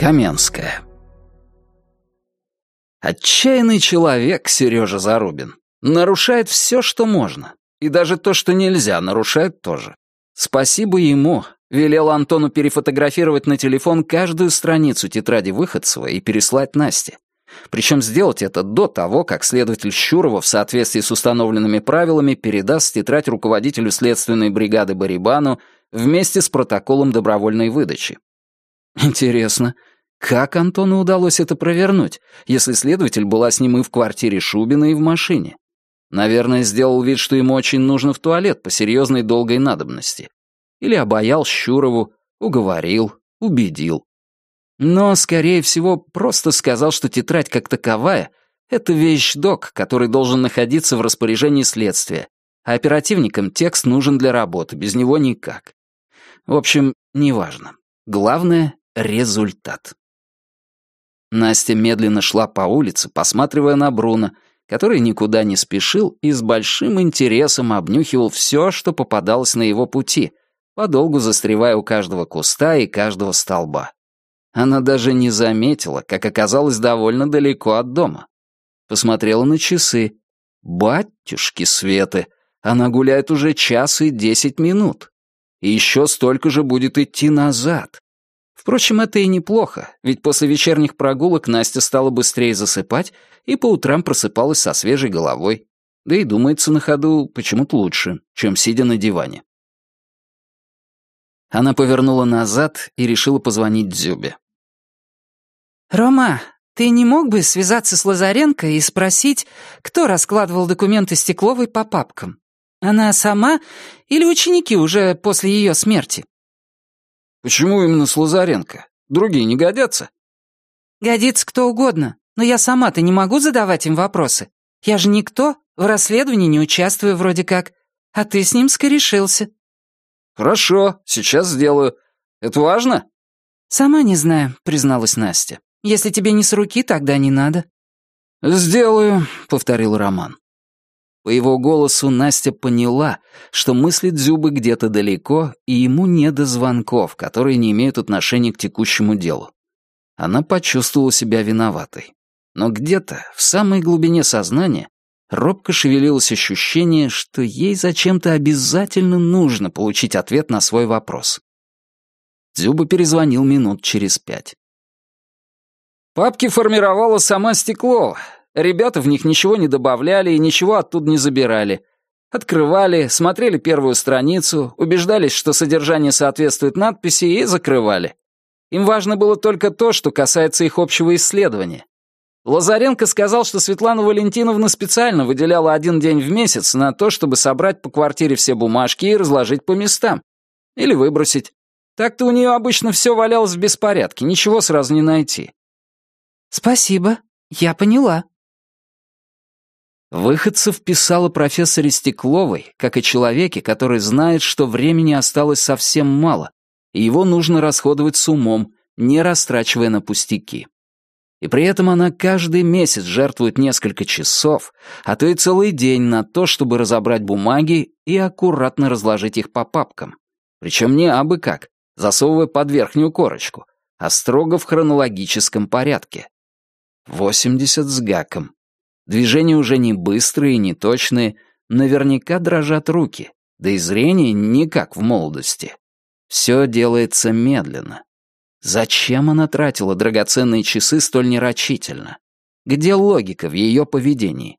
Каменская. Отчаянный человек Сережа Зарубин. Нарушает все, что можно. И даже то, что нельзя, нарушает тоже. Спасибо ему. Велел Антону перефотографировать на телефон каждую страницу тетради Выходцева и переслать Насте. Причем сделать это до того, как следователь Щурова в соответствии с установленными правилами передаст тетрадь руководителю следственной бригады Барибану вместе с протоколом добровольной выдачи. Интересно, как Антону удалось это провернуть, если следователь была с ним и в квартире Шубина, и в машине? Наверное, сделал вид, что ему очень нужно в туалет по серьезной долгой надобности. Или обаял Щурову, уговорил, убедил. Но, скорее всего, просто сказал, что тетрадь как таковая — это вещдок, который должен находиться в распоряжении следствия, а оперативникам текст нужен для работы, без него никак. В общем, неважно. Главное — результат. Настя медленно шла по улице, посматривая на Бруно, который никуда не спешил и с большим интересом обнюхивал все, что попадалось на его пути, подолгу застревая у каждого куста и каждого столба. Она даже не заметила, как оказалось довольно далеко от дома. Посмотрела на часы. Батюшки Светы, она гуляет уже час и десять минут и еще столько же будет идти назад. Впрочем, это и неплохо, ведь после вечерних прогулок Настя стала быстрее засыпать и по утрам просыпалась со свежей головой. Да и думается на ходу почему-то лучше, чем сидя на диване. Она повернула назад и решила позвонить Дзюбе. «Рома, ты не мог бы связаться с Лазаренко и спросить, кто раскладывал документы Стекловой по папкам? Она сама или ученики уже после ее смерти? Почему именно с Лазаренко? Другие не годятся? Годится кто угодно, но я сама-то не могу задавать им вопросы. Я же никто, в расследовании не участвую вроде как, а ты с ним скорешился. Хорошо, сейчас сделаю. Это важно? Сама не знаю, призналась Настя. Если тебе не с руки, тогда не надо. «Сделаю», — повторил Роман. По его голосу Настя поняла, что мыслит Дзюбы где-то далеко, и ему не до звонков, которые не имеют отношения к текущему делу. Она почувствовала себя виноватой. Но где-то, в самой глубине сознания, робко шевелилось ощущение, что ей зачем-то обязательно нужно получить ответ на свой вопрос. Дзюба перезвонил минут через пять. «Папки формировала сама Стеклова. Ребята в них ничего не добавляли и ничего оттуда не забирали. Открывали, смотрели первую страницу, убеждались, что содержание соответствует надписи, и закрывали. Им важно было только то, что касается их общего исследования. Лазаренко сказал, что Светлана Валентиновна специально выделяла один день в месяц на то, чтобы собрать по квартире все бумажки и разложить по местам. Или выбросить. Так-то у нее обычно все валялось в беспорядке, ничего сразу не найти. «Спасибо, я поняла», Выходцев писал о профессоре Стекловой, как о человеке, который знает, что времени осталось совсем мало, и его нужно расходовать с умом, не растрачивая на пустяки. И при этом она каждый месяц жертвует несколько часов, а то и целый день на то, чтобы разобрать бумаги и аккуратно разложить их по папкам. Причем не абы как, засовывая под верхнюю корочку, а строго в хронологическом порядке. 80 с гаком. Движения уже не быстрые, не точные, наверняка дрожат руки, да и зрение не как в молодости. Все делается медленно. Зачем она тратила драгоценные часы столь нерочительно? Где логика в ее поведении?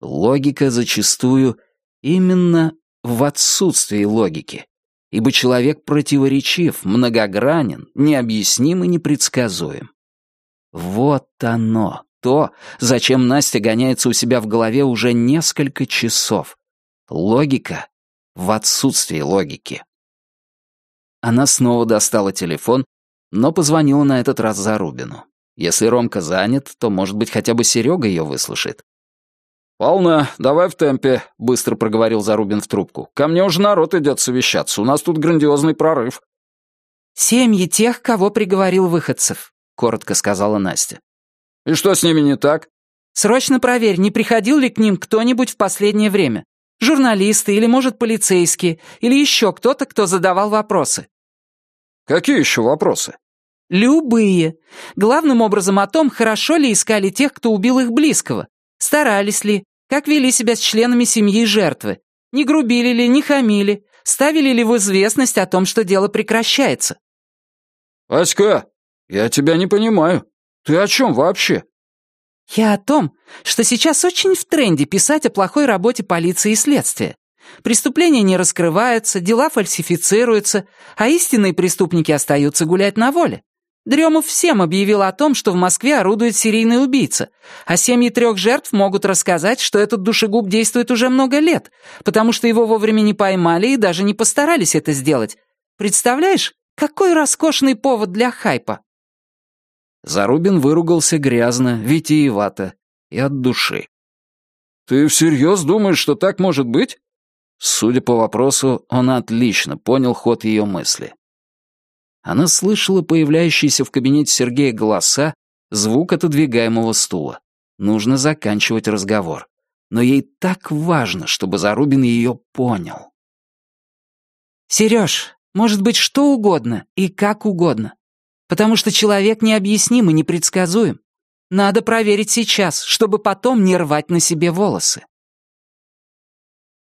Логика зачастую именно в отсутствии логики, ибо человек противоречив, многогранен, необъясним и непредсказуем. Вот оно, то, зачем Настя гоняется у себя в голове уже несколько часов. Логика в отсутствии логики. Она снова достала телефон, но позвонила на этот раз Зарубину. Если Ромка занят, то, может быть, хотя бы Серега ее выслушает. «Полно, давай в темпе», — быстро проговорил Зарубин в трубку. «Ко мне уже народ идет совещаться, у нас тут грандиозный прорыв». «Семьи тех, кого приговорил выходцев», — коротко сказала Настя. «И что с ними не так?» «Срочно проверь, не приходил ли к ним кто-нибудь в последнее время. Журналисты или, может, полицейские, или еще кто-то, кто задавал вопросы». «Какие еще вопросы?» Любые. Главным образом о том, хорошо ли искали тех, кто убил их близкого. Старались ли, как вели себя с членами семьи жертвы. Не грубили ли, не хамили, ставили ли в известность о том, что дело прекращается. «Аська, я тебя не понимаю. Ты о чем вообще?» «Я о том, что сейчас очень в тренде писать о плохой работе полиции и следствия. Преступления не раскрываются, дела фальсифицируются, а истинные преступники остаются гулять на воле. Дремов всем объявил о том, что в Москве орудует серийный убийца, а семьи трех жертв могут рассказать, что этот душегуб действует уже много лет, потому что его вовремя не поймали и даже не постарались это сделать. Представляешь, какой роскошный повод для хайпа!» Зарубин выругался грязно, витиевато и от души. «Ты всерьез думаешь, что так может быть?» Судя по вопросу, он отлично понял ход ее мысли. Она слышала появляющиеся в кабинете Сергея голоса, звук отодвигаемого стула. Нужно заканчивать разговор. Но ей так важно, чтобы Зарубин ее понял. «Сереж, может быть что угодно и как угодно. Потому что человек необъясним и непредсказуем. Надо проверить сейчас, чтобы потом не рвать на себе волосы.